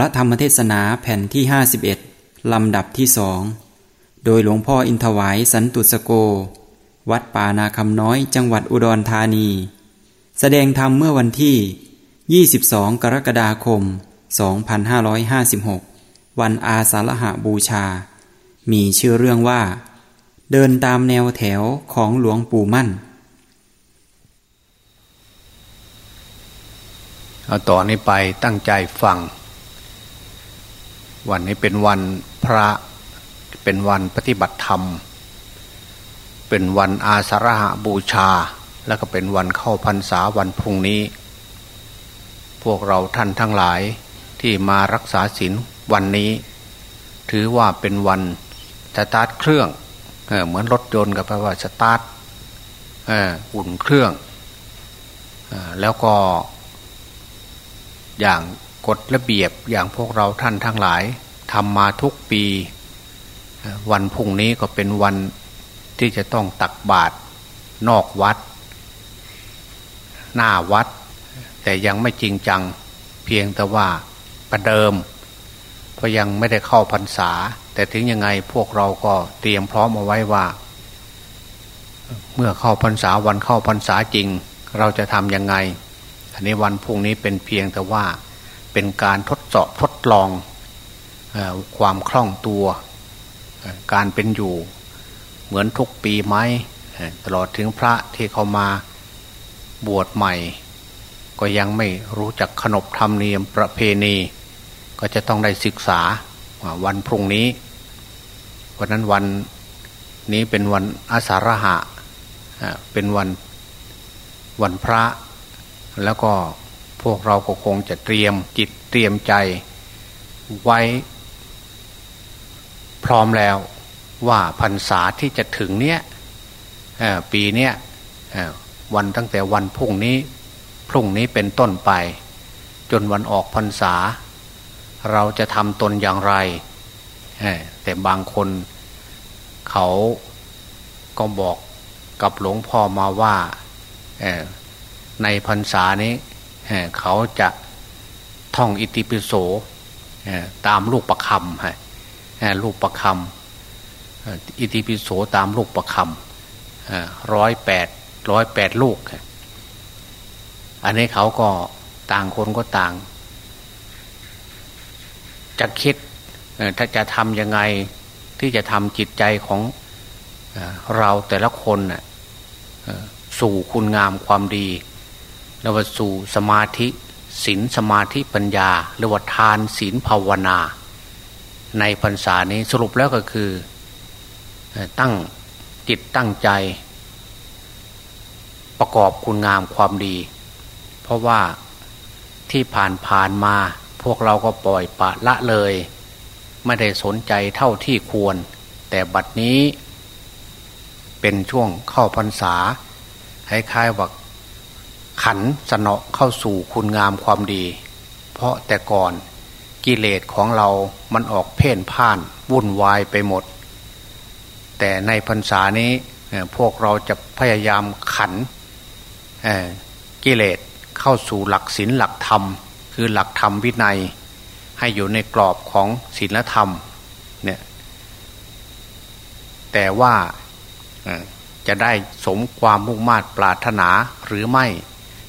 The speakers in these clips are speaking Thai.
ระธรรมเทศนาแผ่นที่ 51 ลำดับที่สองโดยหลวงพ่ออินทวายสันตุสโก วัดป่านาคำน้อยจังหวัดอุดรธานี แสดงธรรมเมื่อวันที่ 22 กรกฎาคม 2556 วันอาสาฬหาบูชา มีชื่อเรื่องว่า เดินตามแนวแถวของหลวงปู่มั่น เอาต่อนนี้ไปตั้งใจฟัง วันนี้เป็นวันพระเป็นวันปฏิบัติธรรม เป็นวันอาสาฬหบูชา แล้วก็เป็นวันเข้าพรรษาวันพรุ่งนี้ พวกเราท่านทั้งหลายที่มารักษาศีลวันนี้ ถือว่าเป็นวันสตาร์ทเครื่องเเหมือนรถยนต์กับแปลว่าสตาร์ทอุ่นเครื่องอแล้วก็อย่าง กฎระเบียบอย่างพวกเราท่านทั้งหลายทำมาทุกปี วันพุ่งนี้ก็เป็นวันที่จะต้องตักบาตรนอกวัด หน้าวัด แต่ยังไม่จริงจังเพียงแต่ว่าประเดิม เพราะยังไม่ได้เข้าพรรษา แต่ถึงยังไงพวกเราก็เตรียมพร้อมเอาไว้ว่า เมื่อเข้าพรรษาวันเข้าพรรษาจริง เราจะทำยังไงอันนี้วันพุ่งนี้เป็นเพียงแต่ว่า เป็นการทดสอบทดลองความคล่องตัว การเป็นอยู่เหมือนทุกปีไหมตลอดถึงพระที่เขามาบวชใหม่ ก็ยังไม่รู้จักขนบธรรมเนียมประเพณี ก็จะต้องได้ศึกษาวันพรุ่งนี้วันนั้นวันนี้เป็นวันอาสาฬหะเป็นวันวันพระแล้วก็ พวกเราก็คงจะเตรียมจิตเตรียมใจไว้ พร้อมแล้วว่าพรรษาที่จะถึงเนี้ยปีเนี้ยวันตั้งแต่วันพรุ่งนี้ พรุ่งนี้เป็นต้นไป จนวันออกพรรษา เราจะทำตนอย่างไร แต่บางคนเขาก็บอกกับหลวงพ่อมาว่าในพรรษานี้ เขาจะท่องอิติปิโสตามลูกประคำฮะลูกประคำอิติปิโสตามลูกประคำร้อยแปดร้อยแปดลูก อันนี้เขาก็ต่างคนก็ต่าง จะคิดถ้าจะทำยังไงที่จะทำจิตใจของเราแต่ละคนสู่คุณงามความดี แล้วว่าสู่สมาธิศีลสมาธิปัญญาหรือว่าทานศีลภาวนา ในพรรษานี้สรุปแล้วก็คือตั้งจิตตั้งใจ ประกอบคุณงามความดี เพราะว่าที่ผ่านผ่านมาพวกเราก็ปล่อยปะละเลย ไม่ได้สนใจเท่าที่ควร แต่บัดนี้ เป็นช่วงเข้าพรรษาคล้ายๆว่า ขันสนอเข้าสู่คุณงามความดี เพราะแต่ก่อนกิเลสของเรามันออกเพ่นพ่านวุ่นวายไปหมด แต่ในพรรษานี้พวกเราจะพยายามขันกิเลสเข้าสู่หลักศีลหลักธรรม คือหลักธรรมวินัย ให้อยู่ในกรอบของศีลธรรมเนี่ยแต่ว่าจะได้สมความมุ่งมา่ปรารถนาหรือไม่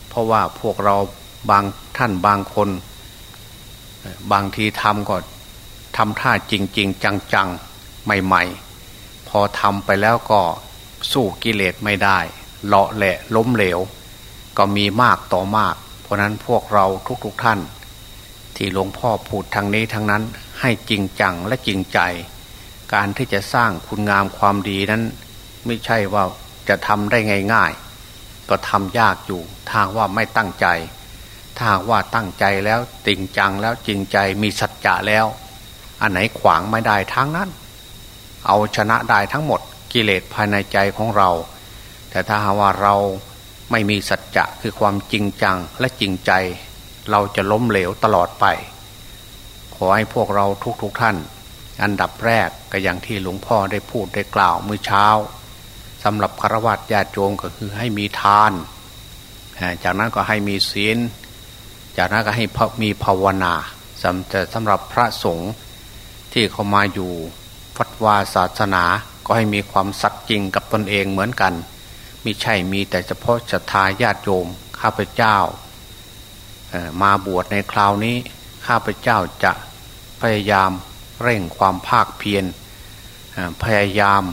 เพราะว่าพวกเราบางท่านบางคน บางทีทำก็ทำท่าจริงๆจังๆ ใหม่ๆ พอทำไปแล้วก็สู้กิเลสไม่ได้เลาะแหละล้มเหลว ก็มีมากต่อมาก เพราะนั้นพวกเราทุกๆท่าน ที่หลวงพ่อพูดทางนี้ทางนั้นให้จริงจังและจริงใจ การที่จะสร้างคุณงามความดีนั้น ไม่ใช่ว่าจะทำได้ง่ายๆ ก็ทำยากอยู่ทางว่าไม่ตั้งใจ ถ้าว่าตั้งใจแล้วจริงจังแล้วจริงใจมีสัจจะแล้ว อันไหนขวางไม่ได้ทั้งนั้น เอาชนะได้ทั้งหมดกิเลสภายในใจของเรา แต่ถ้าหาว่าเราไม่มีสัจจะคือความจริงจังและจริงใจ เราจะล้มเหลวตลอดไป ขอให้พวกเราทุกๆทท่าน อันดับแรกก็อย่างที่หลวงพ่อได้พูดได้กล่าวเมื่อเช้า สำหรับคารวะญาติโยมก็คือให้มีทาน จากนั้นก็ให้มีศีล จากนั้นก็ให้มีภาวนาแต่สำหรับพระสงฆ์ที่เขามาอยู่วัดวาศาสนาก็ให้มีความสัตย์จริงกับตนเองเหมือนกันมิใช่มีแต่เฉพาะศรัทธาญาติโยมข้าพเจ้ามาบวชในคราวนี้ข้าพเจ้าจะพยายามเร่งความภาคเพียรพยายาม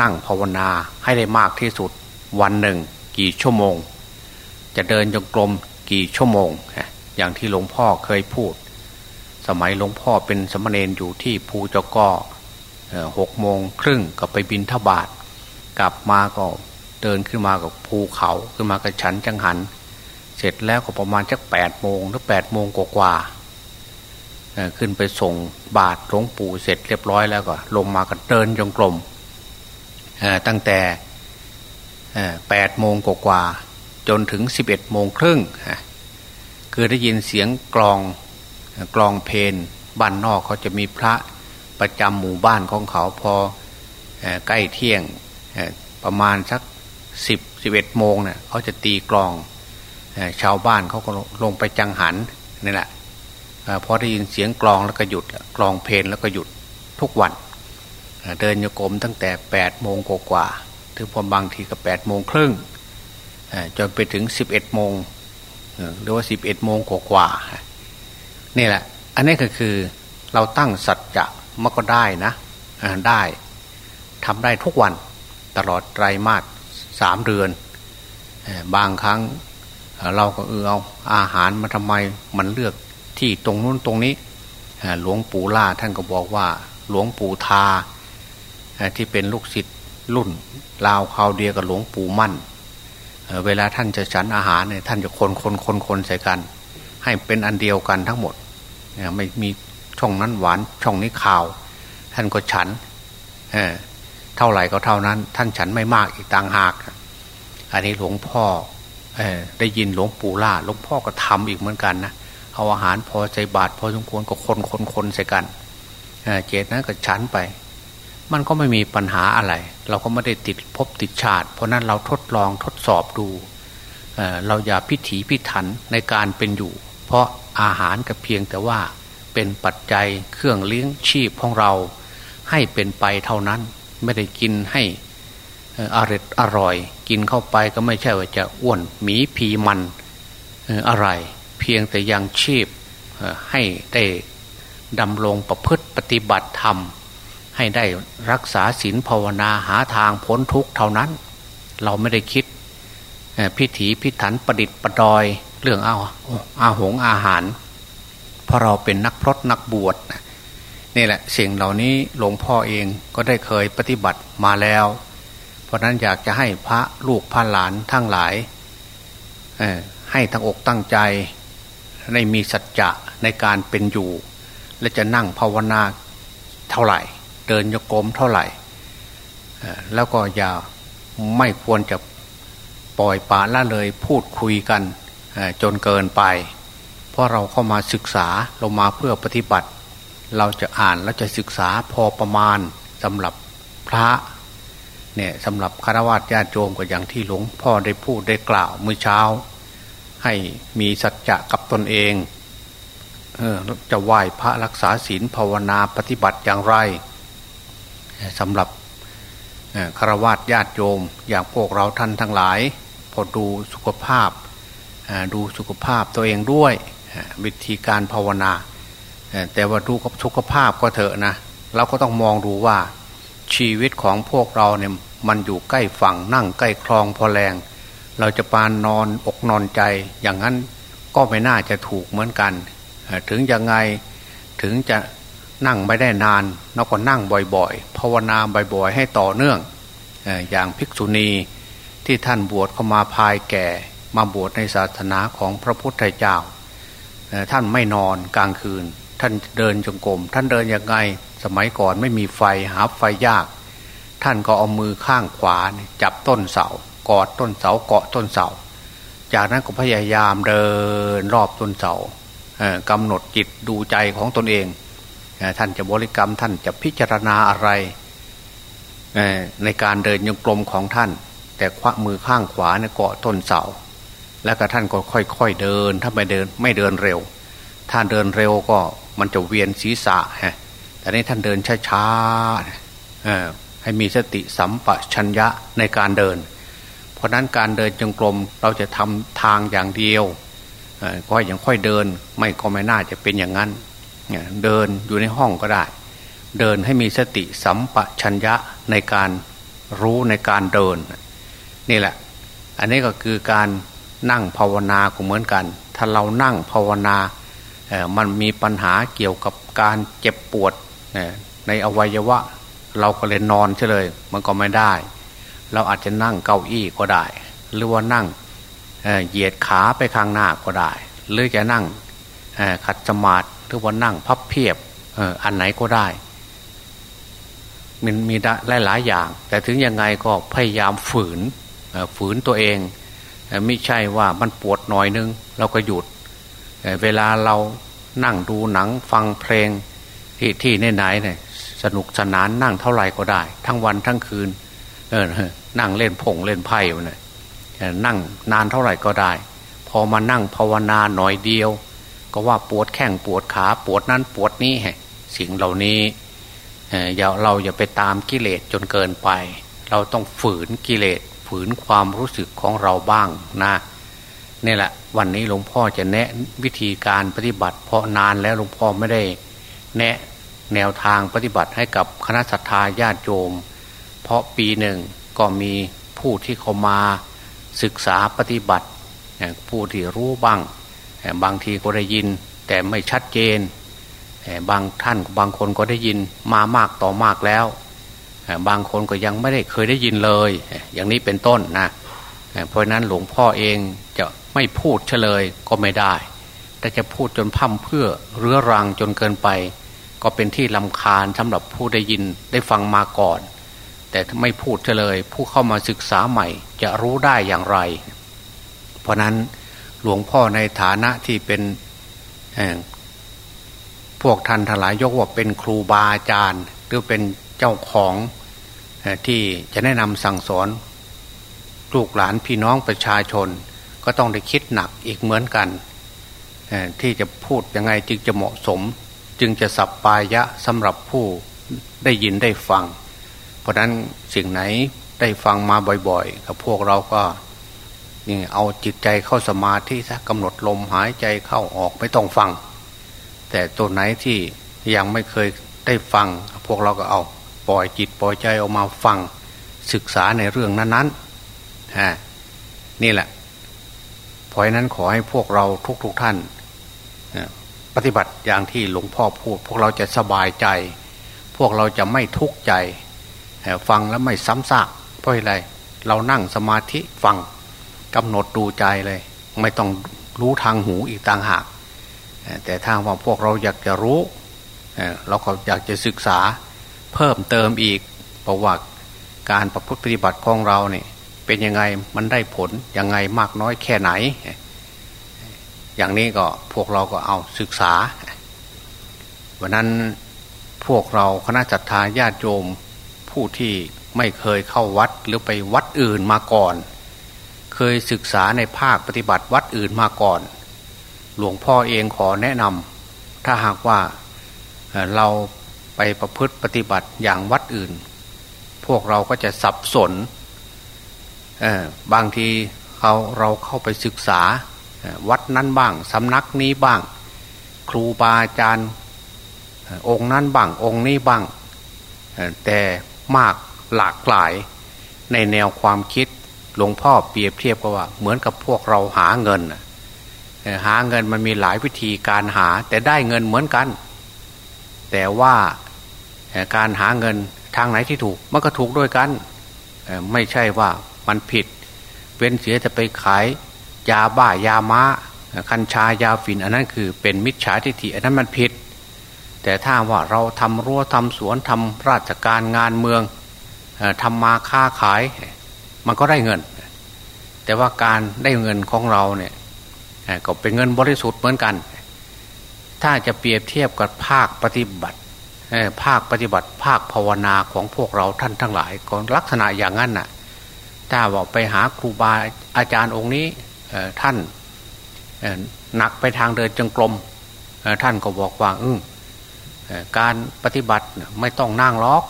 นั่งภาวนาให้ได้มากที่สุด วันหนึ่ง กี่ชั่วโมง จะเดินจงกรมกี่ชั่วโมง อย่างที่หลวงพ่อเคยพูด สมัยหลวงพ่อเป็นสมณเณรอยู่ที่ภูจ้าก็หกโมงครึ่งก็ไปบินทบาทกลับมาก็เดินขึ้นมากับภูเขาขึ้นมากับฉันจังหัน เสร็จแล้วก็ประมาณจักแปดโมงหรือแปดโมงกว่าขึ้นไปส่งบาทหลวงปู่เสร็จเรียบร้อยแล้วก็ ลงมาก็เดินจงกรม ตั้งแต่แปดโมงกว่าจนถึงสิบเอ็ดโมงครึ่งคือได้ยินเสียงกลองกลองเพลนบ้านนอกเขาจะมีพระประจำหมู่บ้านของเขาพอใกล้เที่ยงประมาณสักสิบสิบเอ็ดโมงเนี่ยเขาจะตีกลองชาวบ้านเขาก็ลงไปจังหันนี่แหละพอได้ยินเสียงกลองแล้วก็หยุดกลองเพลนแล้วก็หยุดทุกวัน เดินโยกมตั้งแต่แปดโมงกว่าถึงพอบางทีก็แปดโมงครึ่งจนไปถึงสิบเอ็ดโมงหรือว่าสิบเอ็ดโมงกว่านี่แหละ อันนี้ก็คือเราตั้งสัจจะมันก็ได้นะได้ทำได้ทุกวันตลอดไตรมาสสามเดือน บางครั้งเราก็เออเอาอาหารมาทำไมมันเลือกที่ตรงนู้นตรงนี้หลวงปู่ล่าท่านก็บอกว่า หลวงปู่ทา ที่เป็นลูกศิษย์รุ่นลาวคราวเดียวกับหลวงปู่มั่น เวลาท่านจะฉันอาหารเนี่ยท่านจะคนคนคนคนใส่กัน ให้เป็นอันเดียวกันทั้งหมดไม่มีช่องนั้นหวานช่องนี้ข่าว ท่านก็ฉันเเท่าไหร่ก็เท่านั้น ท่านฉันไม่มากอีกต่างหาก อันนี้หลวงพ่อได้ยินหลวงปู่ล่าหลวงพ่อก็ทำอีกเหมือนกันนะเอาอาหารพอใจบาทพอสมควรก็คนคนคนใส่กันเจตนั้นก็ฉันไป มันก็ไม่มีปัญหาอะไร เราก็ไม่ได้ติดพบติดชาติ เพราะนั้นเราทดลองทดสอบดูเเราอย่าพิถีพิถันในการเป็นอยู่ เพราะอาหารก็เพียงแต่ว่าเป็นปัจจัยเครื่องเลี้ยงชีพของเรา ให้เป็นไปเท่านั้นไม่ได้กินให้อร่อยอร่อย กินเข้าไปก็ไม่ใช่ว่าจะอ้วนหมีผีมันอะไร เพียงแต่ยังชีพให้ได้ดำรงประพฤติปฏิบัติธรรม ให้ได้รักษาศีลภาวนาหาทางพ้นทุกข์เท่านั้น เราไม่ได้คิดพิถีพิถันประดิษฐ์ประดอยเรื่องอาอาหงอาหาร เพราะเราเป็นนักพรตนักบวชนี่แหละสิ่งเหล่านี้หลวงพ่อเองก็ได้เคยปฏิบัติมาแล้ว เพราะนั้นอยากจะให้พระลูกพระหลานทั้งหลายให้ทั้งอกตั้งใจในมีสัจจะในการเป็นอยู่ และจะนั่งภาวนาเท่าไหร่ เดินโยกมเท่าไหร่แล้วก็อย่าไม่ควรจะปล่อยปละละเลยพูดคุยกันจนเกินไป เพราะเราเข้ามาศึกษาเรามาเพื่อปฏิบัติ เราจะอ่านและจะศึกษาพอประมาณสำหรับพระเนี่ยสำหรับคารวะญาติโยมก็อย่างที่หลวงพ่อได้พูดได้กล่าวเมื่อเช้า ให้มีสัจจะกับตนเองเออจะไหว้พระรักษาศีลภาวนาปฏิบัติอย่างไร สำหรับคารวะญาติโยม อย่างพวกเราท่านทั้งหลาย พอดูสุขภาพดูสุขภาพตัวเองด้วยวิธีการภาวนา แต่ว่าดูกับสุขภาพก็เถอะนะเราก็ต้องมองดูว่าชีวิตของพวกเราเนี่ยมันอยู่ใกล้ฝั่งนั่งใกล้คลองพอแรง เราจะปานนอนอกนอนใจ อย่างนั้นก็ไม่น่าจะถูกเหมือนกัน ถึงยังไงถึงจะ นั่งไม่ได้นานเราก็นั่งบ่อยๆภาวนาบ่อยๆ ให้ต่อเนื่องอย่างภิกษุณีที่ท่านบวชเข้ามาภายแก่ มาบวชในศาสนาของพระพุทธเจ้า ท่านไม่นอนกลางคืน ท่านเดินจงกรมท่านเดินยังไงสมัยก่อนไม่มีไฟหาไฟยาก ท่านก็เอามือข้างขวาจับต้นเสากอดต้นเสาเกาะต้นเสา จากนั้นก็พยายามเดินรอบต้นเสากำหนดจิตดูใจของตนเอง ท่านจะบริกรรมท่านจะพิจารณาอะไรในการเดินยงกลมของท่าน แต่ควักมือข้างขวาเนี่ยเกาะต้นเสา แล้วก็ท่านก็ค่อยๆเดิน ถ้าไม่เดินไม่เดินเร็ว ถ้าเดินเร็วก็มันจะเวียนศีรษะฮะแต่นี้ท่านเดินช้าๆให้มีสติสัมปชัญญะในการเดิน เพราะนั้นการเดินจงกรมเราจะทำทางอย่างเดียวก็ย่างค่อยเดิน ไม่ก็ไม่น่าจะเป็นอย่างนั้น เดินอยู่ในห้องก็ได้ เดินให้มีสติสัมปชัญญะในการรู้ในการเดิน นี่แหละ อันนี้ก็คือการนั่งภาวนาก็เหมือนกัน ถ้าเรานั่งภาวนามันมีปัญหาเกี่ยวกับการเจ็บปวดในอวัยวะ เราก็เลยนอนเฉลยมันก็ไม่ได้ เราอาจจะนั่งเก้าอี้ก็ได้ หรือว่านั่งเหยียดขาไปข้างหน้าก็ได้ หรือจะนั่งขัดสมาธิ รือว่านั่งพับเพียบอันไหนก็ได้ มันมีหลายหลายอย่าง แต่ถึงยังไงก็พยายามฝืนฝืนตัวเองไม่ใช่ว่ามันปวดหน่อยนึง เราก็หยุดเวลาเรานั่งดูหนังฟังเพลงที่ที่ไหนเนี่ยสนุกสนานนั่งเท่าไหร่ก็ได้ ทั้งวันทั้งคืน เออนั่งเล่นผงเล่นไพ่เนี่ยนั่งนานเท่าไหร่ก็ได้ พอมานั่งภาวนาหน่อยเดียว ก็ว่าปวดแข้งปวดขาปวดนั้นปวดนี้สิ่งเหล่านี้อย่าเราอย่าไปตามกิเลสจนเกินไป เราต้องฝืนกิเลสฝืนความรู้สึกของเราบ้างนะนี่แหละ วันนี้หลวงพ่อจะแนะวิธีการปฏิบัติ เพราะนานแล้วหลวงพ่อไม่ได้ แนะแนวทางปฏิบัติให้กับคณะสัตยาญาติโยม เพราะปีหนึ่งก็มีผู้ที่เขามาศึกษาปฏิบัติผู้ที่รู้บ้าง บางทีก็ได้ยิน แต่ไม่ชัดเจน บางท่านบางคนก็ได้ยินมามากต่อมากแล้ว บางคนก็ยังไม่ได้เคยได้ยินเลย อย่างนี้เป็นต้นนะเพราะนั้นหลวงพ่อเองจะไม่พูดเฉลยก็ไม่ได้ แต่จะพูดจนพั่มเพื่อเรื้อรังจนเกินไป ก็เป็นที่ลำคาญสำหรับผู้ได้ยินได้ฟังมาก่อน แต่ไม่พูดเฉลย ผู้เข้ามาศึกษาใหม่จะรู้ได้อย่างไร เพราะนั้น หลวงพ่อในฐานะที่เป็นพวกท่านทลายยกว่าเป็นครูบาอาจารย์ หรือเป็นเจ้าของที่จะแนะนำสั่งสอนลูกหลานพี่น้องประชาชน ก็ต้องได้คิดหนักอีกเหมือนกัน ที่จะพูดยังไงจึงจะเหมาะสม จึงจะสับปายะสำหรับผู้ได้ยินได้ฟัง เพราะนั้นสิ่งไหนได้ฟังมาบ่อยๆกับพวกเราก็ นี่เอาจิตใจเข้าสมาธิซะกำหนดลมหายใจเข้าออกไม่ต้องฟัง แต่ตัวไหนที่ยังไม่เคยได้ฟัง พวกเราก็เอา ปล่อยจิตปล่อยใจออกมาฟังศึกษาในเรื่องนั้นๆฮะนี่แหละเพราะนั้นขอให้พวกเราทุกๆทท่าน ปฏิบัติอย่างที่หลวงพ่อพูด พวกเราจะสบายใจ พวกเราจะไม่ทุกข์ใจ ฟังแล้วไม่ซ้ำซากเพราะอะไรเรานั่งสมาธิฟัง กำหนดดูใจเลย ไม่ต้องรู้ทางหูอีกต่างหาก แต่ถ้าว่าพวกเราอยากจะรู้ เราก็อยากจะศึกษาเพิ่มเติมอีกเพระว่าการประพฤติปฏิบัติของเราเนี่ยเป็นยังไงมันได้ผลยังไงมากน้อยแค่ไหน อย่างนี้ก็พวกเราก็เอาศึกษา วันนั้นพวกเราคณะจัตตาญาติโยมผู้ที่ไม่เคยเข้าวัดหรือไปวัดอื่นมาก่อน เคยศึกษาในภาคปฏิบัติวัดอื่นมาก่อน หลวงพ่อเองขอแนะนำถ้าหากว่าเราไปประพฤติปฏิบัติอย่างวัดอื่น พวกเราก็จะสับสนบางทีเขาเราเข้าไปศึกษาวัดนั้นบ้างสำนักนี้บ้าง ครูบาอาจารย์องค์นั้นบ้างองค์นี้บ้าง แต่มากหลากหลายในแนวความคิด หลวงพ่อเปรียบเทียบกับว่า เหมือนกับพวกเราหาเงินหาเงินมันมีหลายวิธีการหา แต่ได้เงินเหมือนกัน แต่ว่าการหาเงินทางไหนที่ถูกมันก็ถูกด้วยกัน ไม่ใช่ว่ามันผิด เว้นเสียจะไปขายยาบ้ายาม้า คัญชายาฝิ่นอันนั้นคือเป็นมิจฉาทิฏฐิอันนั้นมันผิด แต่ถ้าว่าเราทำรั้วทำสวนทำราชการงานเมืองทำมาค้าขาย มันก็ได้เงิน แต่ว่าการได้เงินของเราเนี่ยก็เป็นเงินบริสุทธิ์เหมือนกัน ถ้าจะเปรียบเทียบกับภาคปฏิบัติภาคปฏิบัติภาคภาวนาของพวกเราท่านทั้งหลายก็ลักษณะอย่างนั้นน่ะ ถ้าบอกไปหาครูบาอาจารย์องค์นี้ท่านหนักไปทางเดินจงกรมท่านก็บอกว่าอืการปฏิบัติไม่ต้องนั่งล็อก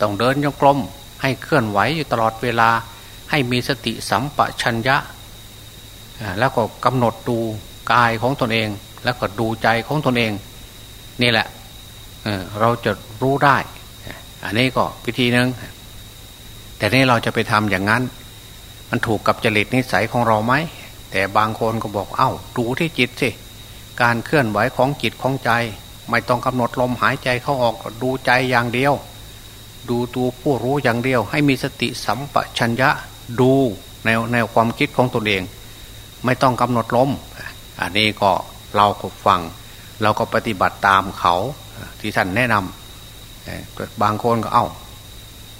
ต้องเดินจงกรม ให้เคลื่อนไหวอยู่ตลอดเวลา ให้มีสติสัมปชัญญะ แล้วก็กำหนดดูกายของตนเอง แล้วก็ดูใจของตนเอง นี่แหละเราจะรู้ได้ อันนี้ก็พิธีหนึ่งแต่นี่เราจะไปทำอย่างนั้น มันถูกกับจริตนิสัยของเราไหม แต่บางคนก็บอกเอา้า ดูที่จิตสิ การเคลื่อนไหวของจิตของใจ ไม่ต้องกำหนดลมหายใจเข้าออกดูใจอย่างเดียว ดูตัวผู้รู้อย่างเดียว ให้มีสติสัมปชัญญะดูแนวแนวความคิดของตนเอง ไม่ต้องกำหนดลมอันนี้ก็เราก็ฟัง เราก็ปฏิบัติตามเขาที่ท่านแนะนำบางคนก็เอา้า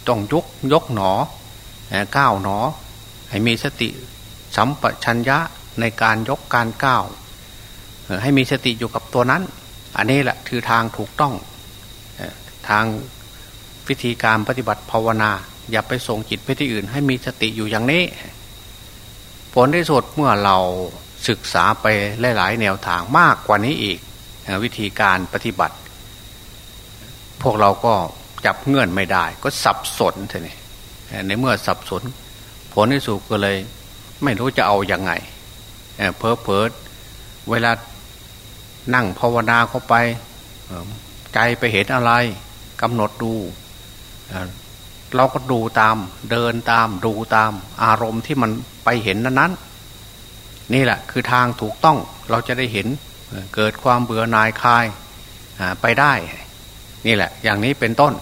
ต้องยกยกหนอก้าวหนอ ให้มีสติสัมปชัญญะในการยกการก้าวให้มีสติอยู่กับตัวนั้น อันนี้แหละคือทางถูกต้องทาง วิธีการปฏิบัติภาวนา อย่าไปส่งจิตไปที่อื่น ให้มีสติอยู่อย่างนี้ ผลที่สุดเมื่อเราศึกษาไปหลาย ๆ แนวทางมากกว่านี้อีก วิธีการปฏิบัติ พวกเราก็จับเงื่อนไม่ได้ ก็สับสนทีนี้ในเมื่อสับสน ผลที่สุดก็เลย ไม่รู้จะเอาอยัางไงเพอเพอเวลานั่งภาวนาเข้าไป ใจไปเห็นอะไรกำหนดดู เราก็ดูตามเดินตามดูตามอารมณ์ที่มันไปเห็นนั้นนี่แหละคือทางถูกต้องเราจะได้เห็นเกิดความเบื่อหน่ายคลายไปได้ นี่แหละ อย่างนี้เป็นต้น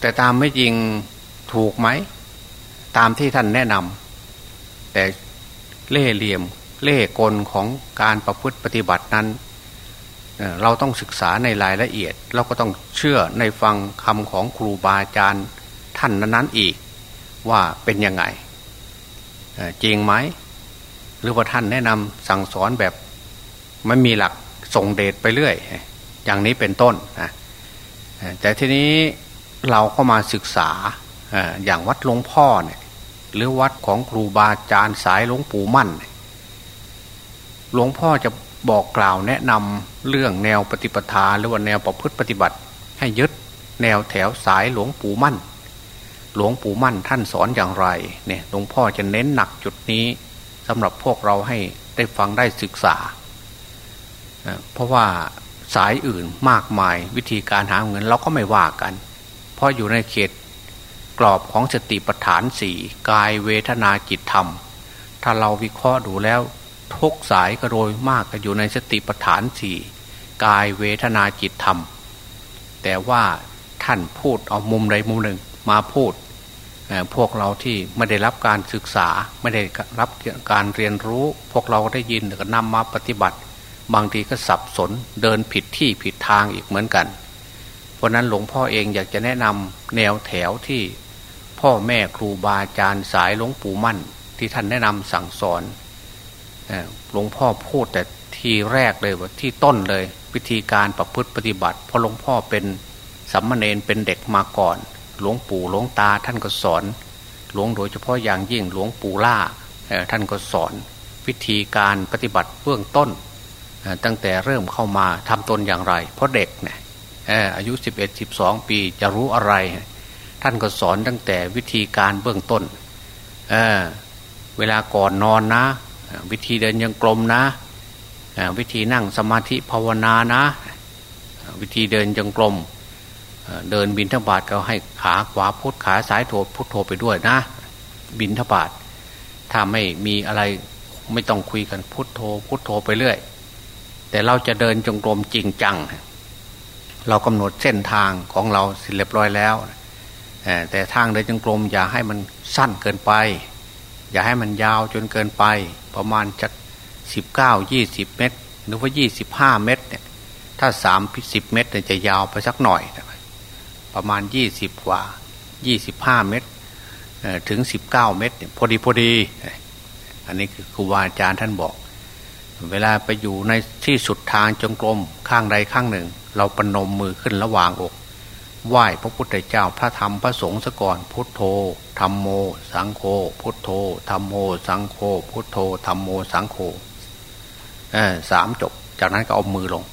แต่ตามไม่จริงถูกไหม ตามที่ท่านแนะนำแต่เล่เหลี่ยมเล่กลของการประพฤติปฏิบัตินั้น เราต้องศึกษาในรายละเอียด เราก็ต้องเชื่อในฟังคำของครูบาอาจารย์ท่านนั้นๆอีก ว่าเป็นยังไงจริงไหมหรือว่าท่านแนะนำสั่งสอนแบบไม่มีหลักส่งเดชไปเรื่อย อย่างนี้เป็นต้นนะแต่ทีนี้เราก็มาศึกษาอย่างวัดหลวงพ่อเนี่ยหรือวัดของครูบาอาจารย์สายหลวงปู่มั่นหลวงพ่อจะ บอกกล่าวแนะนำเรื่องแนวปฏิปทาหรือว่าแนวประพฤติปฏิบัติ ให้ยึดแนวแถวสายหลวงปู่มั่น หลวงปู่มั่นท่านสอนอย่างไรเนี่ยหลวงพ่อจะเน้นหนักจุดนี้สำหรับพวกเราให้ได้ฟังได้ศึกษา เพราะว่าสายอื่นมากมายวิธีการหาเงินเราก็ไม่ว่ากัน เพราะอยู่ในเขตกรอบของสติปัฏฐานสี่กายเวทนาจิตธรรม ถ้าเราวิเคราะห์ดูแล้ว ทุกสายก็โดยมากก็อยู่ในสติปัฏฐานสี่กายเวทนาจิตธรรม แต่ว่าท่านพูดเอามุมใดมุมหนึ่งมาพูด พวกเราที่ไม่ได้รับการศึกษาไม่ได้รับการเรียนรู้ พวกเราได้ยินก็นำมาปฏิบัติ บางทีก็สับสนเดินผิดที่ผิดทางอีกเหมือนกัน เพราะนั้นหลวงพ่อเองอยากจะแนะนำแนวแถวที่พ่อแม่ครูบาอาจารย์สายหลวงปู่มั่น ที่ท่านแนะนำสั่งสอน หลวงพ่อพูดแต่ทีแรกเลยว่าที่ต้นเลย วิธีการประพฤติปฏิบัติเพราะหลวงพ่อเป็นสัมมาเนนเป็นเด็กมาก่อน หลวงปู่หลวงตาท่านก็สอน หลวงโดยเฉพาะอย่างยิ่งหลวงปู่ล่าท่านก็สอน วิธีการปฏิบัติเบื้องต้น ตั้งแต่เริ่มเข้ามาทำตนอย่างไร เพราะเด็กเนี่ยอายุ 11 12 ปีจะรู้อะไร ท่านก็สอนตั้งแต่วิธีการเบื้องต้นเเวลาก่อนนอนนะ วิธีเดินยังกลมนะวิธีนั่งสมาธิภาวนานะ วิธีเดินยังกลมเดินบินทบาทก็ให้ขาขวาพุทขาซ้ายโถพุทโถไปด้วยนะ บินทบาทถ้าไม่มีอะไรไม่ต้องคุยกันพุทโธพุทโธไปเรื่อย แต่เราจะเดินจงกรมจริงจัง เรากำหนดเส้นทางของเราเสร็จเรียบร้อยแล้ว แต่ทางเดินจงกรมอย่าให้มันสั้นเกินไป อย่าให้มันยาวจนเกินไป ประมาณจากสิบเก้ายี่สิบเมตร หรือว่ายี่สิบห้าเมตรเนี่ย ถ้าสามสิบเมตรเนี่ยจะยาวไปสักหน่อย ประมาณยี่สิบกว่ายี่สิบห้าเมตรถึงสิบเก้าเมตร พอดีพอดี อันนี้คือครูบาอาจารย์ท่านบอก เวลาไปอยู่ในที่สุดทางจงกรมข้างใดข้างหนึ่ง เราปนมมือขึ้นระหว่างอก ไหว้พระพุทธเจ้าพระธรรมพระสงฆ์ซะก่อนพุทโธธรรมโม สังโฆพุทโธธรรมโม สังโฆพุทโธธรรมโมสังโฆสามจบ จากนั้นก็เอามือลง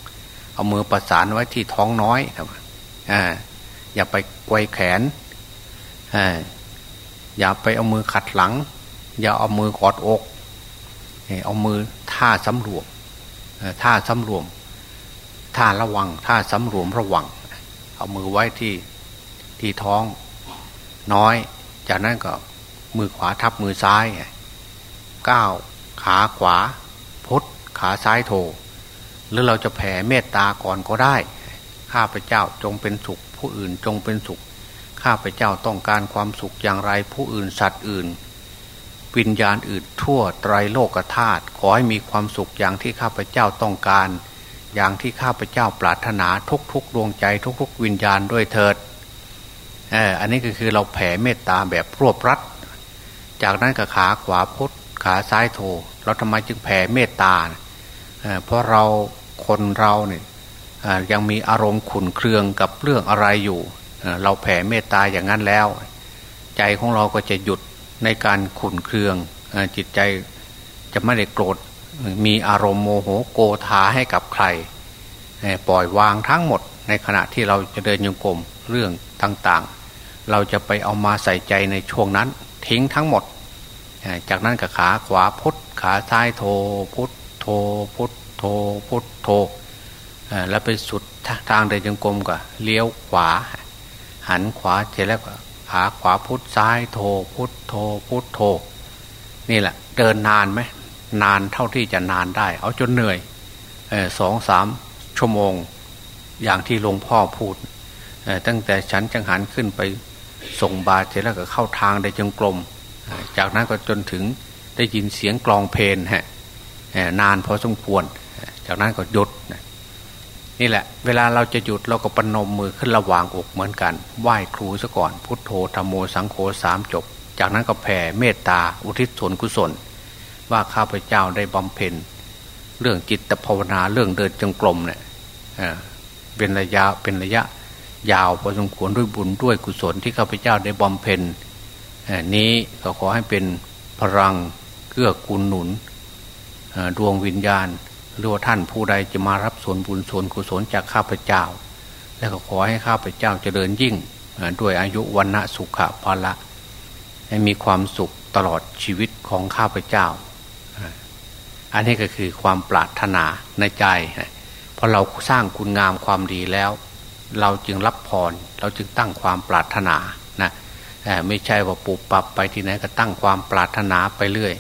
เอามือประสานไว้ที่ท้องน้อยครับอย่าไปไกวแขนอย่าไปเอามือขัดหลัง อย่าเอามือกอดอกเอามือท่าสำรวมท่าสำรวมท่าระวังท่าสำรวมระวัง เอามือไว้ที่ที่ท้องน้อย จากนั้นก็มือขวาทับมือซ้ายก้าวขาขวาพุทขาซ้ายโถ หรือเราจะแผ่เมตตาก่อนก็ได้ ข้าพเจ้าจงเป็นสุข ผู้อื่นจงเป็นสุข ข้าพเจ้าต้องการความสุขอย่างไรผู้อื่นสัตว์อื่น วิญญาณอื่นทั่วไตรโลกธาตุขอให้มีความสุขอย่างที่ข้าพเจ้าต้องการ อย่างที่ข้าพเจ้าปรารถนาทุกๆดวงใจทุก ๆ วิญญาณด้วยเถิดเอออันนี้ก็คือเราแผ่เมตตาแบบรวบรัด จากนั้นก็ขาขวาพุทธขาซ้ายโท เราทำไมจึงแผ่เมตตาเพราะเราคนเราเนี่ยยังมีอารมณ์ขุนเคืองกับเรื่องอะไรอยู่เราแผ่เมตตาอย่างนั้นแล้ว ใจของเราก็จะหยุดในการขุนเคืองจิตใจจะไม่ได้โกรธ มีอารมณ์โมโหโกธาให้กับใคร ปล่อยวางทั้งหมด ในขณะที่เราจะเดินโยงกลมเรื่องต่างๆ เราจะไปเอามาใส่ใจในช่วงนั้นทิ้งทั้งหมด จากนั้นกับขาขวาพุทขาซ้ายโทพุทโทพุทโทพุทโทแล้วไปสุดทางเดินจงกรมก็เลี้ยวขวา หันขวาเสร็จแล้วก็ขาขวาพุทซ้ายโทพุทโทพุทโทนี่แหละ เดินนานไหม นานเท่าที่จะนานได้ เอาจนเหนื่อยสองสามชั่วโมงอย่างที่หลวงพ่อพูด ตั้งแต่ฉันจังหันขึ้นไปส่งบาตรเสร็จแล้วก็เข้าทางได้จงกรมจากนั้นก็จนถึงได้ยินเสียงกลองเพลนฮะนานพอสมควร จากนั้นก็หยุดนี่แหละ เวลาเราจะหยุดเราก็ปนมมือขึ้นระหว่างอกเหมือนกัน ไหว้ครูซะก่อน พุทโธธรรมโมสังโฆสามจบ จากนั้นก็แผ่เมตตาอุทิศส่วนกุศล ว่าข้าพเจ้าได้บำเพ็ญเรื่องจิตภาวนาเรื่องเดินจงกรมเนี่ยเป็นระยะเป็นระยะยาวพอสมควรด้วยบุญด้วยกุศลที่ข้าพเจ้าได้บำเพ็ญนี้ก็ขอให้เป็นพลังเกื้อกูลหนุนดวงวิญญาณหรือว่าท่านผู้ใดจะมารับส่วนบุญส่วนกุศลจากข้าพเจ้า และก็ขอให้ข้าพเจ้าเจริญยิ่งด้วยอายุวันณะสุขภาละให้มีความสุขตลอดชีวิตของข้าพเจ้า อันนี้ก็คือความปรารถนาในใจพอเราสร้างคุณงามความดีแล้ว เราจึงรับพร เราจึงตั้งความปรารถนานะไม่ใช่ว่าปุบปับไปที่ไหนก็ตั้งความปรารถนาไปเรื่อย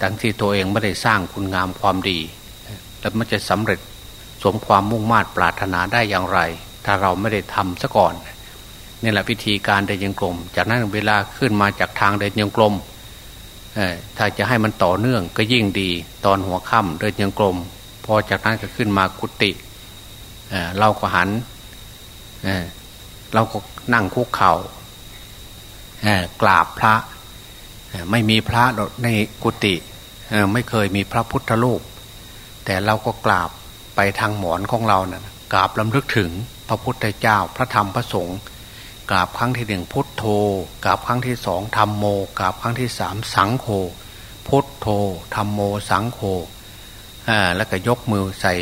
ทั้งที่ตัวเองไม่ได้สร้างคุณงามความดี แล้วมันจะสำเร็จสมความมุ่งมา่ปรารถนาได้อย่างไร ถ้าเราไม่ได้ทำซะก่อนนี่แหละพิธีการเดินยังกลม จากนั้นเวลาขึ้นมาจากทางเดินยังกลม ถ้าจะให้มันต่อเนื่องก็ยิ่งดีตอนหัวค่ำเดินยังกลม พอจากนั้นก็ขึ้นมากุฏิเราก็หันเราก็นั่งคุกเขา่ากราบพระไม่มีพระในกุฏิไม่เคยมีพระพุทธรูป แต่เราก็กราบไปทางหมอนของเรานะ่ะกราบลำลึกถึงพระพุทธเจ้าพระธรรมพระสงฆ์ กราบครั้งที่หนึ่งพุทโธกราบครั้งที่สองธรรมโมกราบครั้งที่สามสังโฆพุทโธธรรมโมสังโฆแล้วก็ยกมือใส่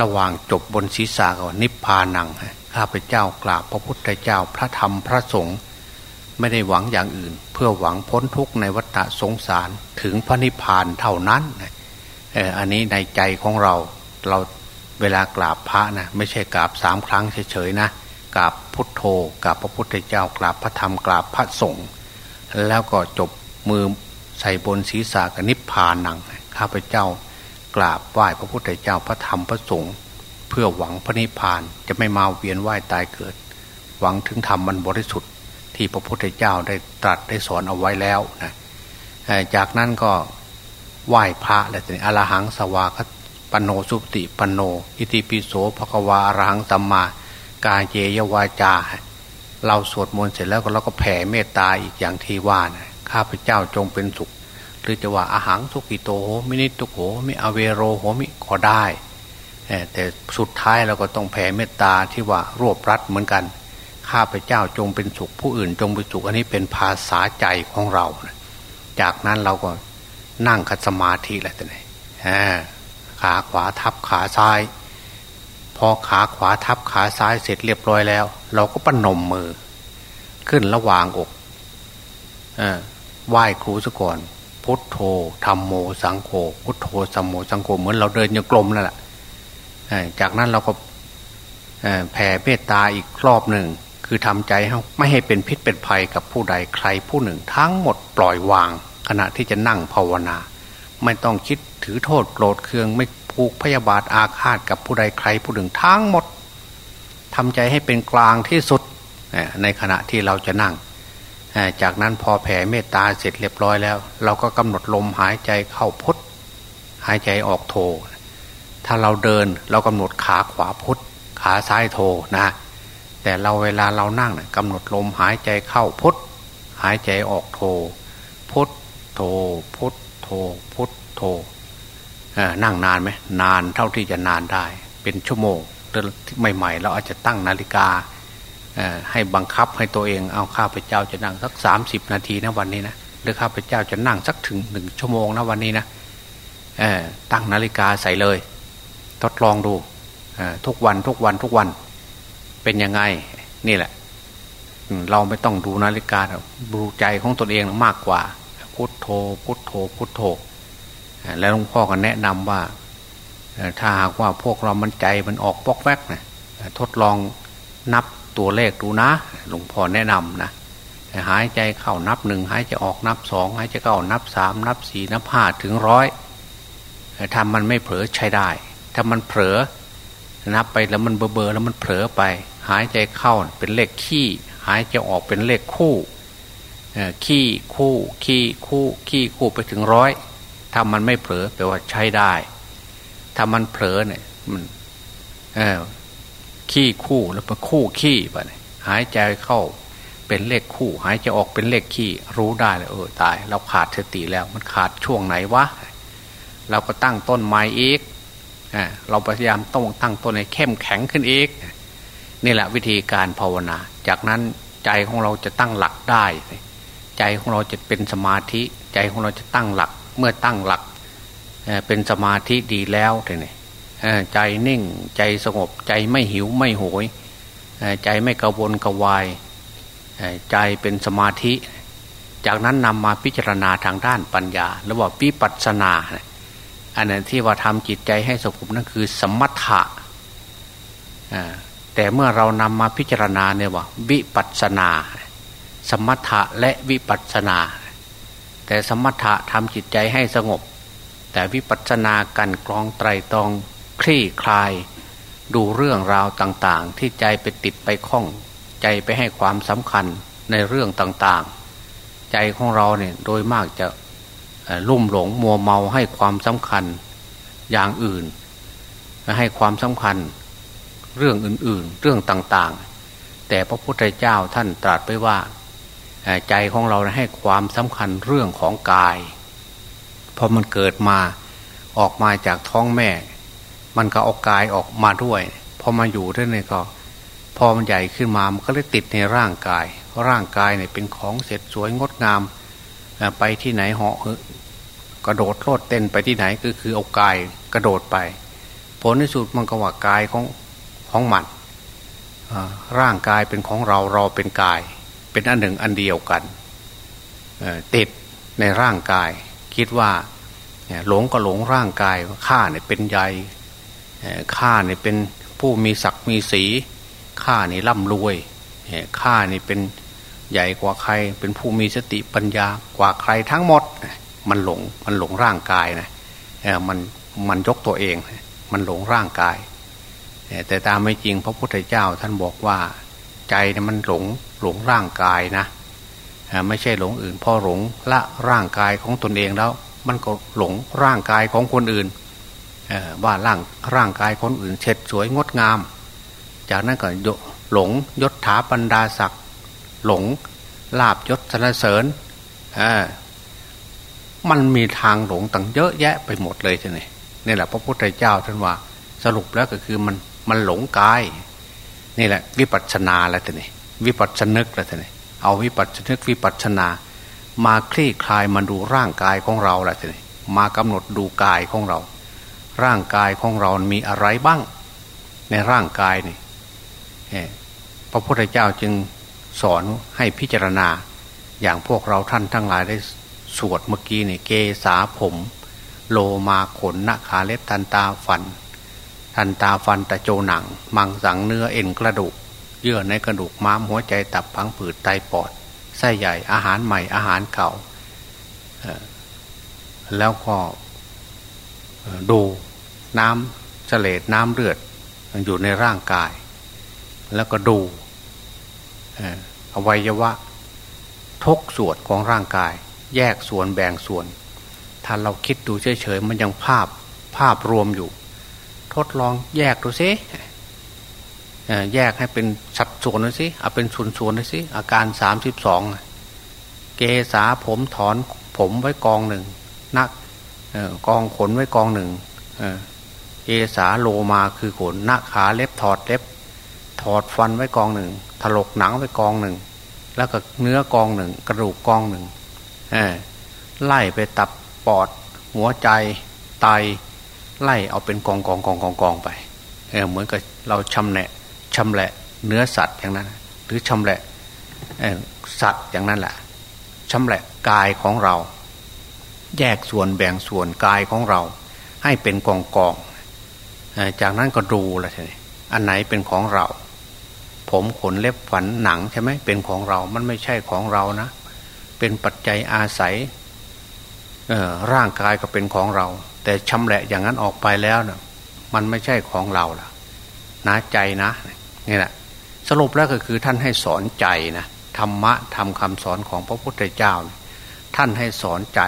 ระหว่างจบบนศีรษะก่อนนิพพานังข้าพเจ้ากราบพระพุทธเจ้าพระธรรมพระสงฆ์ไม่ได้หวังอย่างอื่น เพื่อหวังพ้นทุกข์ในวัฏสงสารถึงพระนิพพานเท่านั้นอันนี้ในใจของเราเราเวลากราบพระนะไม่ใช่กราบสามครั้งเฉยๆนะ กราบพุทโธกราบพระพุทธเจ้ากราบพระธรรมกราบพระสงฆ์แล้วก็จบมือใส่บนศีรษะกับนิพพานังข้าพเจ้ากราบไหว้พระพุทธเจ้าพระธรรมพระสงฆ์เพื่อหวังพระนิพพานจะไม่มาเวียนว่ายตายเกิด หวังถึงธรรมมันบริสุทธิ์ที่พระพุทธเจ้าได้ตรัสได้สอนเอาไว้แล้วนะจากนั้นก็ไหว้พระและอรหังสวากปโนสุติปโน อิติปิโสภควาอรหังสัมมา กาเยยวาจา เราสวดมนต์เสร็จแล้วก็เราก็แผ่เมตตาอีกอย่างที่ว่านะข้าพเจ้าจงเป็นสุข หรือจะว่าอาหารสุกิโตโหมินิตุโหมิอเวโรโหมิก็ได้แต่สุดท้ายเราก็ต้องแผ่เมตตาที่ว่ารวบรัดเหมือนกัน ข้าพเจ้าจงเป็นสุข ผู้อื่นจงเป็นสุขอันนี้เป็นภาษาใจของเรา จากนั้นเราก็นั่งคัดสมาธิแหละท่านขาขวาทับขาซ้าย พอขาขวาทับขาซ้ายเสร็จเรียบร้อยแล้ว เราก็ปนมมือ ขึ้นระหว่างอกไหว้ครูซะก่อนพุทโธธรรมโมสังโฆพุทโธสัมโมสังโฆเหมือนเราเดินโยกลมนั่นแหละจากนั้นเราก็แผ่เมตตาอีกรอบหนึ่ง คือทำใจไม่ให้เป็นพิษเป็นภัยกับผู้ใดใครผู้หนึ่ง ทั้งหมดปล่อยวาง ขณะที่จะนั่งภาวนา ไม่ต้องคิดถือโทษโกรธเคืองไม่ ผูกพยาบาทอาฆาตกับผู้ใดใครผู้หนึ่งทั้งหมดทำใจให้เป็นกลางที่สุดในขณะที่เราจะนั่ง จากนั้นพอแผ่เมตตาเสร็จเรียบร้อยแล้ว เราก็กำหนดลมหายใจเข้าพุทหายใจออกโท ถ้าเราเดินเรากำหนดขาขวาพุทขาซ้ายโทนะ แต่เราเวลาเรานั่งนะกำหนดลมหายใจเข้าพุทหายใจออกโทพุทโทพุทโทพุทโท นั่งนานไหมนานเท่าที่จะนานได้ เป็นชั่วโมงใหม่ๆเราอาจจะตั้งนาฬิกาให้บังคับให้ตัวเองเอาข้าพเจ้าจะนั่งสักสามสิบนาทีนะวันนี้นะหรือข้าพเจ้าจะนั่งสักถึงหนึ่งชั่วโมงนะวันนี้นะตั้งนาฬิกาใส่เลย ทดลองดูทุกวันทุกวันทุกวัน เป็นยังไงนี่แหละ เราไม่ต้องดูนาฬิกาดูใจของตนเองมากกว่า พุทโธพุทโธพุทโธ แล้วหลวงพ่อก็แนะนำว่าถ้าหากว่าพวกเรามันใจมันออกปอกแวกนะทดลองนับตัวเลขดูนะ หลวงพ่อแนะนำนะหายใจเข้านับหนึ่งหายใจออกนับสองหายใจเข้านับสามนับสี่นับห้าถึงร้อยทำมันไม่เผลอใช้ได้ ถ้ามันเผลอนับไปแล้วมันเบอเบอแล้วมันเผลอไป หายใจเข้าเป็นเลขขี้ หายใจออกเป็นเลขคู่ขี้คู่ขี้คู่ขี้คู่ไปถึงร้อย ถ้ามันไม่เผลอแปลว่าใช้ได้ ถ้ามันเผลอเนี่ย มันขี้คู่แล้วเป็นคู่ขี้ไปหายใจเข้าเป็นเลขคู่ หายใจออกเป็นเลขขี้รู้ได้เลยเออตาย เราขาดสติแล้ว มันขาดช่วงไหนวะเราก็ตั้งต้นไม้อีกเราพยายามต้องตั้งต้นให้เข้มแข็งขึ้นอีกนี่แหละวิธีการภาวนา จากนั้นใจของเราจะตั้งหลักได้ ใจของเราจะเป็นสมาธิ ใจของเราจะตั้งหลัก เมื่อตั้งหลักเป็นสมาธิดีแล้วเนี่ยใจนิ่งใจสงบใจไม่หิวไม่โหย ใจไม่กระวนกระวาย ใจเป็นสมาธิ จากนั้นนำมาพิจารณาทางด้านปัญญาหรือว่าวิปัสสนาอันนั้นที่ว่าทำจิตใจให้สงบนั่นคือสมถะแต่เมื่อเรานำมาพิจารณาเนี่ยว่าวิปัสสนา สมถะและวิปัสสนา แต่สมถะทำจิตใจให้สงบ แต่วิปัสสนากันกรองไตรตองคลี่คลาย ดูเรื่องราวต่างๆ ที่ใจไปติดไปคล้อง ใจไปให้ความสำคัญในเรื่องต่างๆ ใจของเราเนี่ยโดยมากจะลุ่มหลงมัวเมาให้ความสำคัญอย่างอื่น ให้ความสำคัญเรื่องอื่นๆ เรื่องต่างๆ แต่พระพุทธเจ้าท่านตรัสไปว่า ใจของเราให้ความสำคัญเรื่องของกายพอมันเกิดมาออกมาจากท้องแม่ มันก็เอากายออกมาด้วย พอมาอยู่ด้วยเนี่ยก็ พอมันใหญ่ขึ้นมามันก็เลยติดในร่างกายร่างกายเนี่ยเป็นของเสร็จสวยงดงาม ไปที่ไหนเหาะกระโดดโลดเต้นไปที่ไหนก็คือเอากายกระโดดไป ผลที่สุดมันก็ว่ากายของของมันร่างกายเป็นของเราเราเป็นกาย เป็นอันหนึ่งอันเดียวกันติดในร่างกาย คิดว่าหลงก็หลงร่างกายข้าเนี่ยเป็นใหญ่ข้าเนี่ยเป็นผู้มีศักดิ์มีสีข้านี่ร่ำรวยข้านี่เป็นใหญ่กว่าใคร เป็นผู้มีสติปัญญากว่าใครทั้งหมด มันหลงมันหลงร่างกายนะมันมันยกตัวเอง มันหลงร่างกาย แต่ตามไม่จริงพระพุทธเจ้าท่านบอกว่า ใจเนี่ยมันหลง หลงร่างกายนะไม่ใช่หลงอื่นพอหลงละร่างกายของตนเองแล้ว มันก็หลงร่างกายของคนอื่นว่าร่างร่างกายคนอื่นเช็ดสวยงดงาม จากนั้นก็หลงยศถาบรรดาศักดิ์หลงลาบยศสรรเสริญมันมีทางหลงต่างเยอะแยะไปหมดเลยใช่ไหมนี่แหละพระพุทธเจ้าท่านว่าสรุปแล้วก็คือมันมันหลงกาย นี่แหละวิปัสสนาแล้วแต่นี่ วิปัสสนึกแล้วแต่นี่เอาวิปัสสนึกวิปัสสนา มาคลี่คลายมาดูร่างกายของเราแล้วแต่นี่มากำหนดดูกายของเรา ร่างกายของเรา มีอะไรบ้าง ในร่างกายนี่พระพุทธเจ้าจึงสอนให้พิจารณา อย่างพวกเราท่านทั้งหลายได้สวดเมื่อกี้นี่เกษาผม โลมาขนนขาเล็บทันตาฟัน ทันตาฟันตะโจหนัง มังสังเนื้อเอ็นกระดูก เยื่อในกระดูกม้ามหัวใจตับพังผืดไตปอดไส้ใหญ่อาหารใหม่อาหารเก่าแล้วก็ดูน้ำเฉลดน้ำเลือดอยู่ในร่างกาย แล้วก็ดูอวัยวะทุกส่วนของร่างกาย แยกส่วนแบ่งส่วน ถ้าเราคิดดูเฉยๆมันยังภาพภาพรวมอยู่ ทดลองแยกดูซิ แยกให้เป็นสัดส่วนดูสิเอาเป็นส่วนๆดูสิอาการสามสิบสองเกษาผมถอนผมไว้กองหนึ่งนักกองขนไว้กองหนึ่งเอสาโลมาคือขนหน้าขาเล็บถอดเล็บ ถอดฟันไว้กองหนึ่งถลกหนังไว้กองหนึ่งแล้วก็เนื้อกองหนึ่งกระดูกกองหนึ่งไล่ไปตับปอด หัวใจไตไล่เอาเป็นกองกองกองกองกองไปเเหมือนกับเราชำแหละ ชำแหละเนื้อสัตว์อย่างนั้น หรือชำแหละสัตว์อย่างนั้นแหละชำแหละกายของเรา แยกส่วนแบ่งส่วนกายของเรา ให้เป็นกองกองจากนั้นก็ดูละทีอันไหนเป็นของเรา ผมขนเล็บฝันหนังใช่ไหมเป็นของเรา มันไม่ใช่ของเรานะ เป็นปัจจัยอาศัยร่างกายก็เป็นของเรา แต่ชำแหละอย่างนั้นออกไปแล้วนะมันไม่ใช่ของเราล่ะนะใจนะ นี่แหละสรุปแล้วก็คือท่านให้สอนใจนะธรรมะทำคำสอนของพระพุทธเจ้า ท่านให้สอนใจ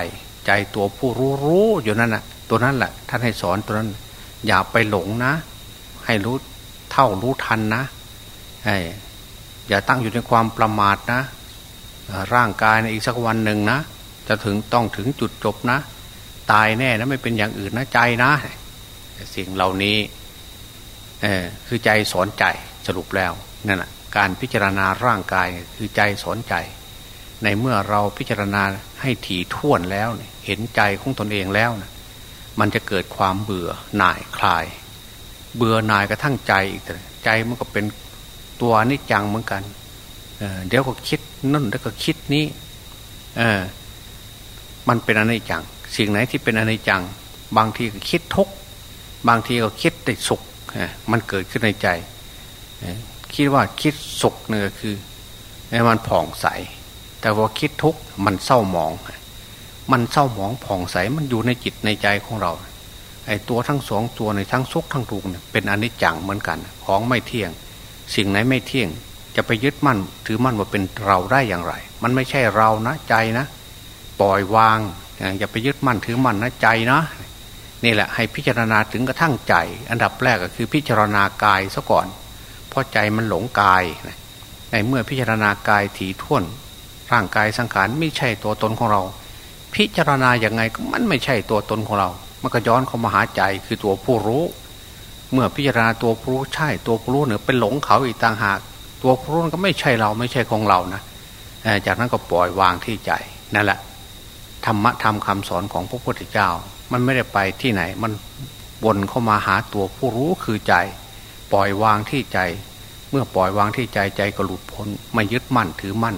ใจตัวผู้รู้รู้อยู่นั่นแหะตัวนั้นแหละท่านให้สอนตัวนั้น อย่าไปหลงนะ ให้รู้เท่ารู้ทันนะอย่าตั้งอยู่ในความประมาทนะร่างกายในอีกสักวันหนึ่งนะ จะถึงต้องถึงจุดจบนะ ตายแน่นะไม่เป็นอย่างอื่นนะใจนะ สิ่งเหล่านี้คือใจสอนใจ สรุปแล้วนั่นแหะการพิจารณาร่างกายคือใจสอนใจ ในเมื่อเราพิจารณาให้ถี่ถ้วนแล้วเห็นใจของตนเองแล้วนะมันจะเกิดความเบื่อหน่ายคลาย เบื่อหน่ายกระทั่งใจอีกต่ใจมันก็เป็นตัวนิจจังเหมือนกันเเดี๋ยวก็คิดนั่นแล้วก็คิดนี้เออมันเป็นอนิจจัง สิ่งไหนที่เป็นอนิจจัง บางทีก็คิดทุกบางทีก็คิดติดสุขมันเกิดขึ้นในใจ คิดว่าคิดสุขเนี่ยคือมันผ่องใส แต่ว่าคิดทุกข์มันเศร้าหมอง มันเศร้าหมองผ่องใสมันอยู่ในจิตในใจของเราไอ้ตัวทั้งสองตัวในทั้งสุขทั้งทุกข์เนี่ยเป็นอนิจจังเหมือนกัน ของไม่เที่ยง สิ่งไหนไม่เที่ยง จะไปยึดมั่นถือมั่นว่าเป็นเราได้อย่างไร มันไม่ใช่เรานะใจนะ ปล่อยวางอย่าไปยึดมั่นถือมั่นนะใจนะนี่แหละให้พิจารณาถึงกระทั่งใจ อันดับแรกก็คือพิจารณากายซะก่อน เพราะใจมันหลงกายในเมื่อพิจารณากายถี่ถ้วน ร่างกายสังขารไม่ใช่ตัวตนของเรา พิจารณาอย่างไงมันไม่ใช่ตัวตนของเรา มันก็ย้อนเข้ามาหาใจคือตัวผู้รู้ เมื่อพิจารณาตัวผู้รู้ใช่ตัวผู้รู้เนี่ยเป็นหลงเขาอีกต่างหาก ตัวผู้รู้ก็ไม่ใช่เราไม่ใช่ของเรานะจากนั้นก็ปล่อยวางที่ใจนั่นแหละธรรมะธรรมคาสอนของพระพุทธเจ้า มันไม่ได้ไปที่ไหนมันวนเข้ามาหาตัวผู้รู้คือใจ ปล่อยวางที่ใจ เมื่อปล่อยวางที่ใจใจก็หลุดพ้น ไม่ยึดมั่นถือมั่น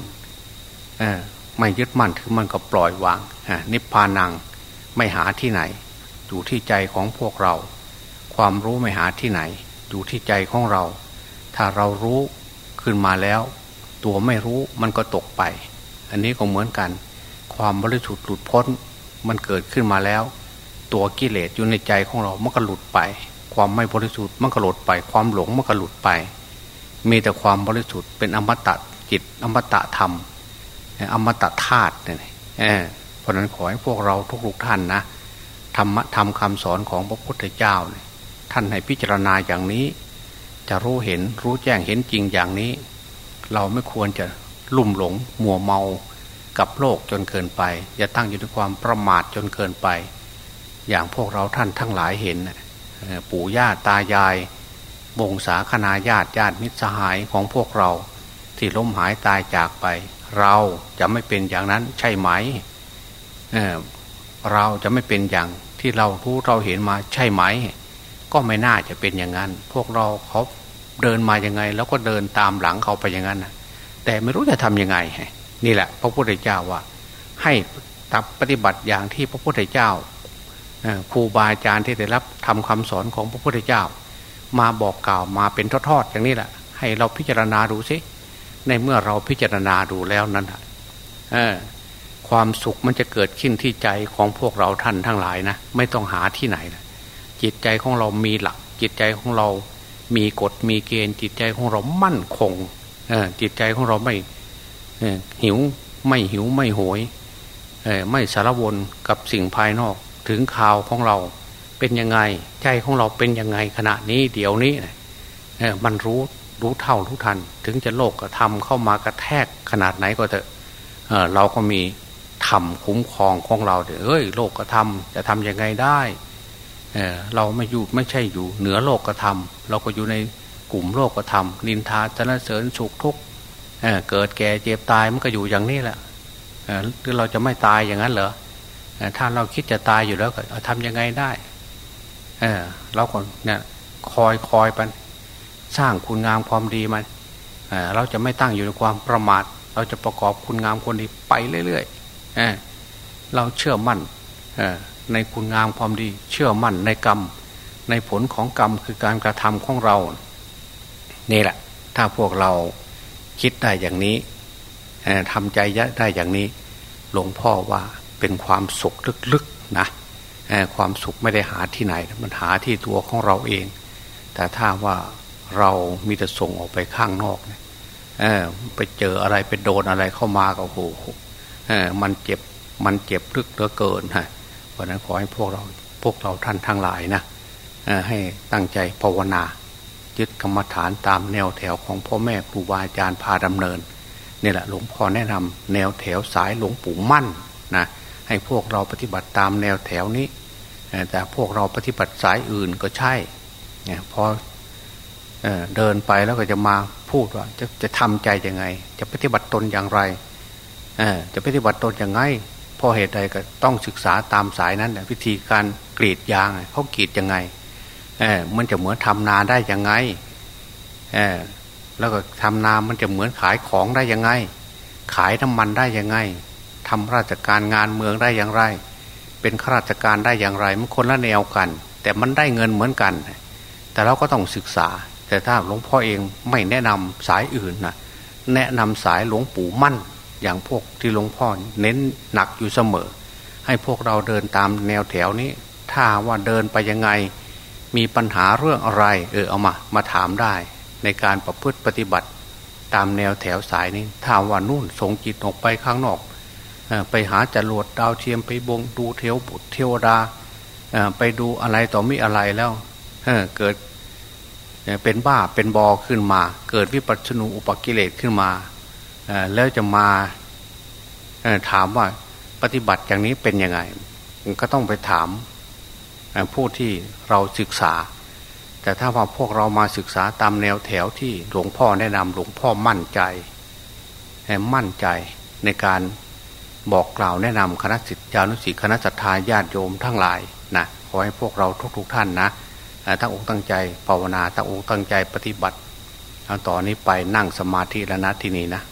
ไม่ยึดมั่นถือมั่นก็ปล่อยวางนิพพานังไม่หาที่ไหน อยู่ที่ใจของพวกเรา ความรู้ไม่หาที่ไหน อยู่ที่ใจของเรา ถ้าเรารู้ขึ้นมาแล้ว ตัวไม่รู้มันก็ตกไป อันนี้ก็เหมือนกัน ความบริสุทธิ์หลุดพ้นมันเกิดขึ้นมาแล้ว ตัวกิเลสอยู่ในใจของเรามันก็หลุดไป ความไม่บริสุทธิ์มันก็หลุดไป ความหลงมันก็หลุดไป มีแต่ความบริสุทธิ์เป็นอมตะจิตอมตะธรรม อมตะธาตุเนี่ยเพราะนั้นขอให้พวกเราทุกๆท่านนะธรรมะธรรมคำสอนของพระพุทธเจ้าเนี่ยท่านให้พิจารณาอย่างนี้ จะรู้เห็นรู้แจ้งเห็นจริงอย่างนี้ เราไม่ควรจะลุ่มหลงมัวเมากับโลกจนเกินไป อย่าตั้งอยู่ในความประมาทจนเกินไป อย่างพวกเราท่านทั้งหลายเห็น ปู่ย่าตายายบงสาคณาญาติญาติมิตรสหายของพวกเรา ที่ล้มหายตายจากไป เราจะไม่เป็นอย่างนั้นใช่ไหมเเราจะไม่เป็นอย่างที่เรารู้เราเห็นมาใช่ไหม ก็ไม่น่าจะเป็นอย่างนั้น พวกเราเขาเดินมายังไง แล้วก็เดินตามหลังเขาไปอย่างนั้นนะแต่ไม่รู้จะทำยังไง นี่แหละ พระพุทธเจ้าว่า ให้ตับปฏิบัติอย่างที่พระพุทธเจ้า ครูบาอาจารย์ที่ได้รับทำคำสอนของพระพุทธเจ้า มาบอกกล่าวมาเป็นทอดๆอย่างนี้แหละให้เราพิจารณาดูสิในเมื่อเราพิจารณาดูแล้วนั้นความสุขมันจะเกิดขึ้นที่ใจของพวกเราท่านทั้งหลายนะไม่ต้องหาที่ไหนนะจิตใจของเรามีหลัก จิตใจของเรา มีกฎมีเกณฑ์จิตใจของเรามั่นคงจิตใจของเราไม่หิวไม่หิวไม่โหยไม่สารวนกับสิ่งภายนอก ถึงข่าวของเราเป็นยังไง ใจของเราเป็นยังไงขณะนี้เดี๋ยวนี้มันรู้รู้เท่ารู้ทัน ถึงจะโลกกระทำเข้ามากระแทกขนาดไหนก็เถอะเราก็มีธรรมคุ้มครองของเราเอ้ยโลกกระทำจะทํำยังไงได้เเราไม่อยู่ไม่ใช่อยู่เหนือโลกกระทำเราก็อยู่ในกลุ่มโลกกระทำนินทาจนเสริญสุขทุกข์เกิดแก่เจ็บตายมันก็อยู่อย่างนี้แหละหรือเราจะไม่ตายอย่างนั้นเหรอ ถ้าเราคิดจะตายอยู่แล้วก็ทำยังไงได้ เออเราก็เนี่ยคอยคอยไปสร้างคุณงามความดีมันเเราจะไม่ตั้งอยู่ในความประมาท เราจะประกอบคุณงามความดีไปเรื่อยๆเเราเชื่อมั่นในคุณงามความดี เชื่อมั่นในกรรม ในผลของกรรมคือการกระทำของเรา นี่แหละ ถ้าพวกเราคิดได้อย่างนี้ทำใจได้อย่างนี้ หลวงพ่อว่า เป็นความสุขลึกๆนะความสุขไม่ได้หาที่ไหน มันหาที่ตัวของเราเอง แต่ถ้าว่าเรามีแต่ส่งออกไปข้างนอกเนี่ยไปเจออะไรไปโดนอะไรเข้ามาก็โหมันเจ็บมันเจ็บลึกเหลือเกินฮะเพราะนั้นขอให้พวกเราพวกเราท่านทั้งหลายนะให้ตั้งใจภาวนา ยึดกรรมฐานตามแนวแถวของพ่อแม่ครูบาอาจารย์พาดำเนินนี่แหละหลวงพ่อแนะนำแนวแถวสายหลวงปู่มั่นนะ ให้พวกเราปฏิบัติตามแนวแถวนี้ แต่พวกเราปฏิบัติสายอื่นก็ใช่เนี่ยพอเดินไปแล้วก็จะมาพูดว่าจะจะทำใจยังไง จะปฏิบัติตนอย่างไรจะปฏิบัติตนอย่างไงพอเหตุใดก็ต้องศึกษาตามสายนั้นวิธีการกรีดยางเขากรีดยังไงมันจะเหมือนทำนาได้ยังไงแล้วก็ทำนามันจะเหมือนขายของได้ยังไง ขายน้ำมันได้ยังไง ทำราชการงานเมืองได้อย่างไร เป็นข้าราชการได้อย่างไรมันคนละแนวกัน แต่มันได้เงินเหมือนกัน แต่เราก็ต้องศึกษา แต่ถ้าหลวงพ่อเองไม่แนะนำสายอื่นนะแนะนำสายหลวงปู่มั่น อย่างพวกที่หลวงพ่อเน้นหนักอยู่เสมอ ให้พวกเราเดินตามแนวแถวนี้ ถ้าว่าเดินไปยังไง มีปัญหาเรื่องอะไร เออเอามามาถามได้ในการประพฤติปฏิบัติตามแนวแถวสายนี้ถ้าว่านู่นส่งจิตออกไปข้างนอก ไปหาจรวดดาวเทียมไปบงดูเทวบุตรเทวดาไปดูอะไรต่อมีอะไรแล้วเกิดเป็นบ้าเป็นบอขึ้นมา เกิดวิปัสสนูอุปกิเลสขึ้นมาแล้วจะมาถามว่าปฏิบัติอย่างนี้เป็นยังไงก็ต้องไปถามผู้ที่เราศึกษา แต่ถ้าว่าพวกเรามาศึกษาตามแนวแถวที่หลวงพ่อแนะนำหลวงพ่อมั่นใจมั่นใจในการ บอกกล่าวแนะนำคณะสิทธิานุสิคณะศรัทธาญาติโยมทั้งหลายนะขอให้พวกเราทุกๆทท่านนะตั้งอกตั้งใจภาวนาตั้งอกตั้งใจปฏิบัติต่อนนี้ไปนั่งสมาธิแล้วนะที่นี่นะ